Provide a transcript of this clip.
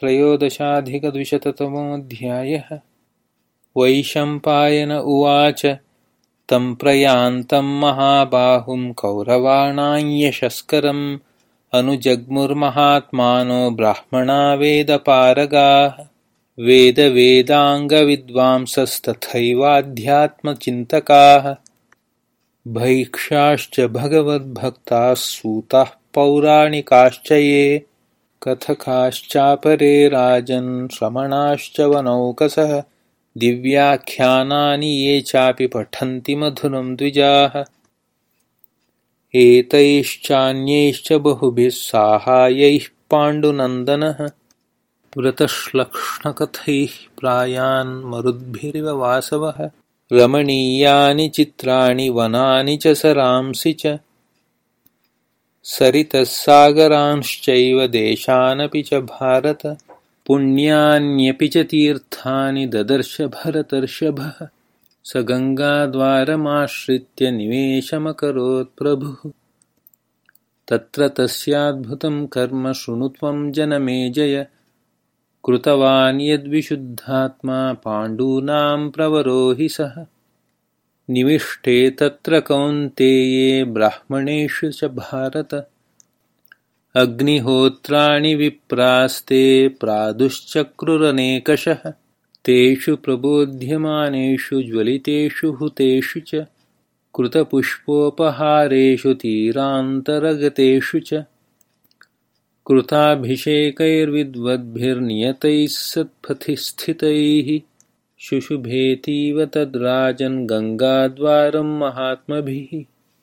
त्रयोदशाधिकद्विशततमोऽध्यायः। वैशम्पायन उवाच तं प्रयान्तं महाबाहुं कौरवाणाञ्यशस्करम् अनुजग्मुर्महात्मानो ब्राह्मणा वेदपारगाः। वेदवेदाङ्गविद्वांसस्तथैवाध्यात्मचिन्तकाः। भैक्षाश्च भगवद्भक्ताः सूताः पौराणिकाश्च ये कथकाश्चापरे राजन् श्रमणाश्च वनौकसः। दिव्याख्यानानि ये चापि पठन्ति मधुरं द्विजाः। एतैश्चान्यैश्च बहुभिः साहाय्यैः पाण्डुनन्दनः। व्रतश्लक्ष्णकथैः प्रायान् मरुद्भिरिव वासवः। रमणीयानि चित्राणि वनानि च सरांसि च सरितः सागरांश्चैव देशानपि च भारत पुण्यान्यपि च तीर्थानि ददर्श भरतर्षभः। स गङ्गाद्वारमाश्रित्य निवेशमकरोत्प्रभुः तत्र तस्याद्भुतं कर्म त्वं जनमेजय कृतवान् यद्विशुद्धात्मा पाण्डूनां प्रवरो हि सः निविष्टे तत्र कौन्तेये ब्राह्मणेषु च भारत। अग्निहोत्राणि विप्रास्ते प्रादुश्चक्रुरनेकषः तेषु प्रबोध्यमानेषु ज्वलितेषु हुतेषु च। कृतपुष्पोपहारेषु तीरान्तरगतेषु च। कृताभिषेकैर्विद्वद्भिर्नियतैः सत्पथिस्थितैः शुशुभेतीव तद्राजन् गङ्गाद्वारं महात्मभिः